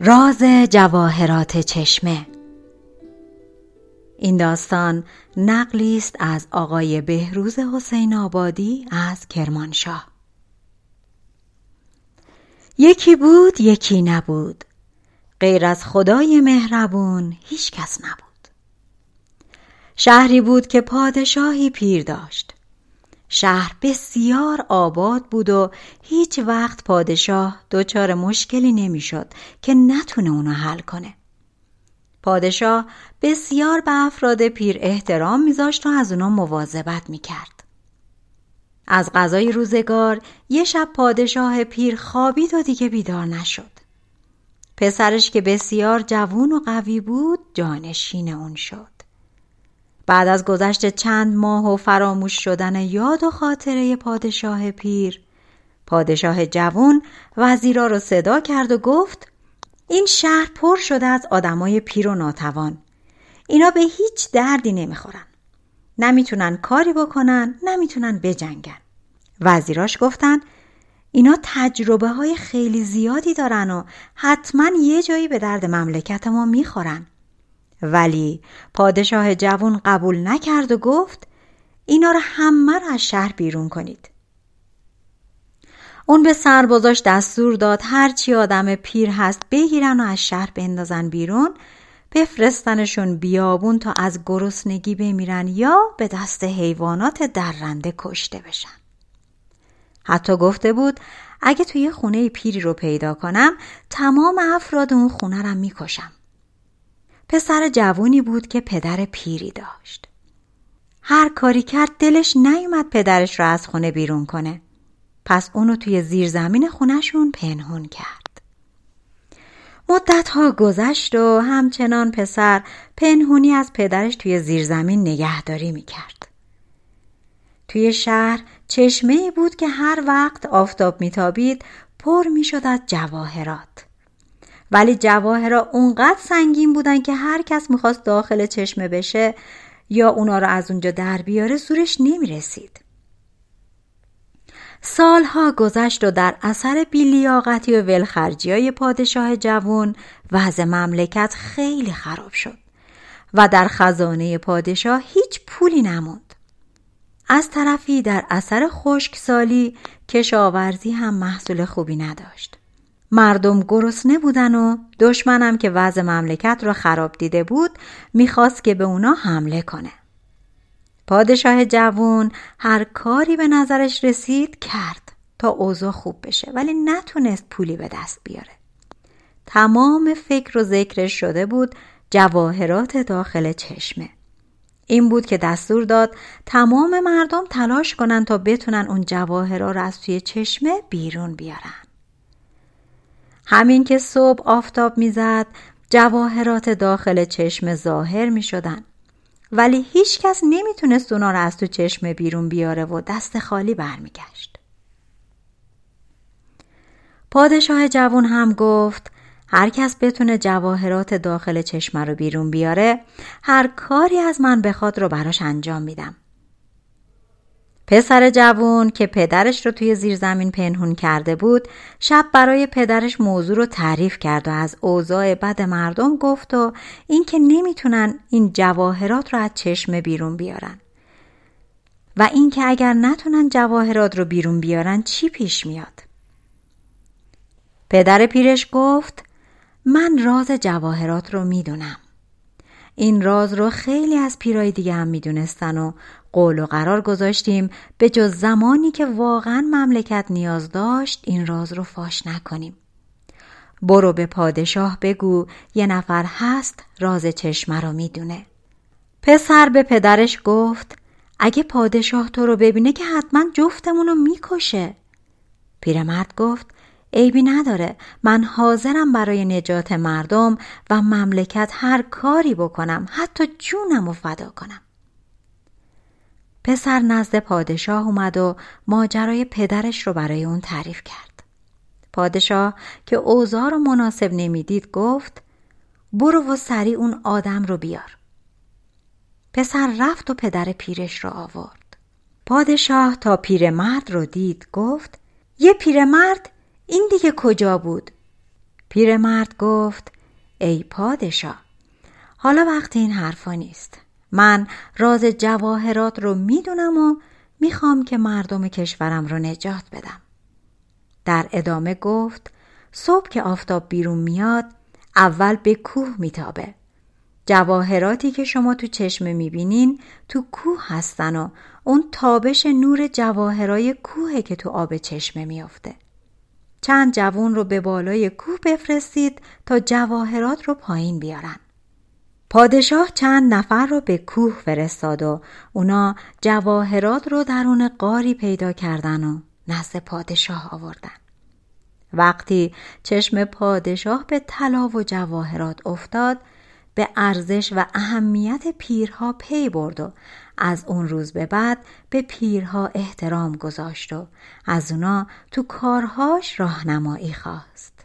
راز جواهرات چشمه. این داستان نقلی است از آقای بهروز حسین آبادی از کرمانشاه. یکی بود یکی نبود. غیر از خدای مهربون هیچ کس نبود. شهری بود که پادشاهی پیر داشت. شهر بسیار آباد بود و هیچ وقت پادشاه دچار مشکلی نمی‌شد که نتونه اونو حل کنه. پادشاه بسیار به افراد پیر احترام میذاشت و از اونا مواظبت می‌کرد. از غذای روزگار یه شب پادشاه پیر خوابید و دیگه بیدار نشد. پسرش که بسیار جوون و قوی بود جانشین اون شد. بعد از گذشت چند ماه و فراموش شدن یاد و خاطره پادشاه پیر پادشاه جوان وزیرا رو صدا کرد و گفت این شهر پر شده از آدمای پیر و ناتوان. اینا به هیچ دردی نمی‌خورن. نمی‌تونن کاری بکنن نمی‌تونن بجنگن. وزیراش گفتن اینا تجربه های خیلی زیادی دارن و حتما یه جایی به درد مملکت ما می‌خورن. ولی پادشاه جوون قبول نکرد و گفت اینا رو همه رو از شهر بیرون کنید. اون به سربازاش دستور داد هرچی آدم پیر هست بگیرن و از شهر بندازن بیرون بفرستنشون بیابون تا از گرسنگی بمیرن یا به دست حیوانات درنده کشته بشن. حتی گفته بود اگه توی خونه پیری رو پیدا کنم تمام افراد اون خونه رو می‌کشم. پسر جوونی بود که پدر پیری داشت. هر کاری کرد دلش نیومد پدرش را از خونه بیرون کنه. پس اونو توی زیر زمین خونشون پنهون کرد. مدت ها گذشت و همچنان پسر پنهونی از پدرش توی زیر زمین نگهداری می‌کرد. توی شهر چشمه بود که هر وقت آفتاب میتابید پر می‌شد از جواهرات. ولی جواهرا اونقدر سنگین بودن که هر کس می‌خواست داخل چشمه بشه یا اونا رو از اونجا در بیاره زورش نمی‌رسید. سالها گذشت و در اثر بیلیاقتی و ولخرجی های پادشاه جوان وضع مملکت خیلی خراب شد و در خزانه پادشاه هیچ پولی نموند. از طرفی در اثر خشکسالی کشاورزی هم محصول خوبی نداشت. مردم گرسنه بودن و دشمنم که وضع مملکت را خراب دیده بود می‌خواست که به اونا حمله کنه. پادشاه جوون هر کاری به نظرش رسید کرد تا اوضاع خوب بشه ولی نتونست پولی به دست بیاره. تمام فکر و ذکرش شده بود جواهرات داخل چشمه. این بود که دستور داد تمام مردم تلاش کنن تا بتونن اون جواهرات رو از توی چشمه بیرون بیارن. همین که صبح آفتاب می‌زد جواهرات داخل چشم ظاهر می شدن. ولی هیچ کس نمی‌تونست اونا رو از تو چشم بیرون بیاره و دست خالی برمیگشت. پادشاه جوون هم گفت هر کس بتونه جواهرات داخل چشم رو بیرون بیاره هر کاری از من بخواد رو براش انجام میدم. پسر جوون که پدرش رو توی زیر زمین پنهون کرده بود شب برای پدرش موضوع رو تعریف کرد و از اوضاع بد مردم گفت و اینکه نمی‌تونن این جواهرات رو از چشم بیرون بیارن. و اینکه اگر نتونن جواهرات رو بیرون بیارن چی پیش میاد؟ پدر پیرش گفت من راز جواهرات رو می‌دونم. این راز رو خیلی از پیرای دیگه هم می‌دونستن و قول و قرار گذاشتیم به جز زمانی که واقعا مملکت نیاز داشت این راز رو فاش نکنیم. برو به پادشاه بگو یه نفر هست راز چشمه رو می‌دونه. پسر به پدرش گفت اگه پادشاه تو رو ببینه که حتما جفتمون رو می‌کشه. پیرمرد گفت عیبی نداره من حاضرم برای نجات مردم و مملکت هر کاری بکنم حتی جونم و فدا کنم پسر نزد پادشاه اومد و ماجرای پدرش رو برای اون تعریف کرد. پادشاه که اوضاع رو مناسب نمی‌دید گفت برو و سریع اون آدم رو بیار. پسر رفت و پدر پیرش رو آورد. پادشاه تا پیرمرد رو دید گفت یه پیرمرد؟ این دیگه کجا بود؟ پیرمرد گفت ای پادشاه حالا وقت این حرفا نیست. من راز جواهرات رو می‌دونم و می‌خوام که مردم کشورم رو نجات بدم. در ادامه گفت صبح که آفتاب بیرون میاد اول به کوه میتابه. جواهراتی که شما تو چشمه می‌بینین تو کوه هستن و اون تابش نور جواهرای کوه که تو آب چشمه میافته. چند جوون رو به بالای کوه بفرستید تا جواهرات رو پایین بیارن. پادشاه چند نفر رو به کوه فرستاد و اونا جواهرات رو درون قاری پیدا کردن و نزد پادشاه آوردن. وقتی چشم پادشاه به طلا و جواهرات افتاد به ارزش و اهمیت پیرها پی برد و از اون روز به بعد به پیرها احترام گذاشت و از اونا تو کارهاش راهنمایی خواست.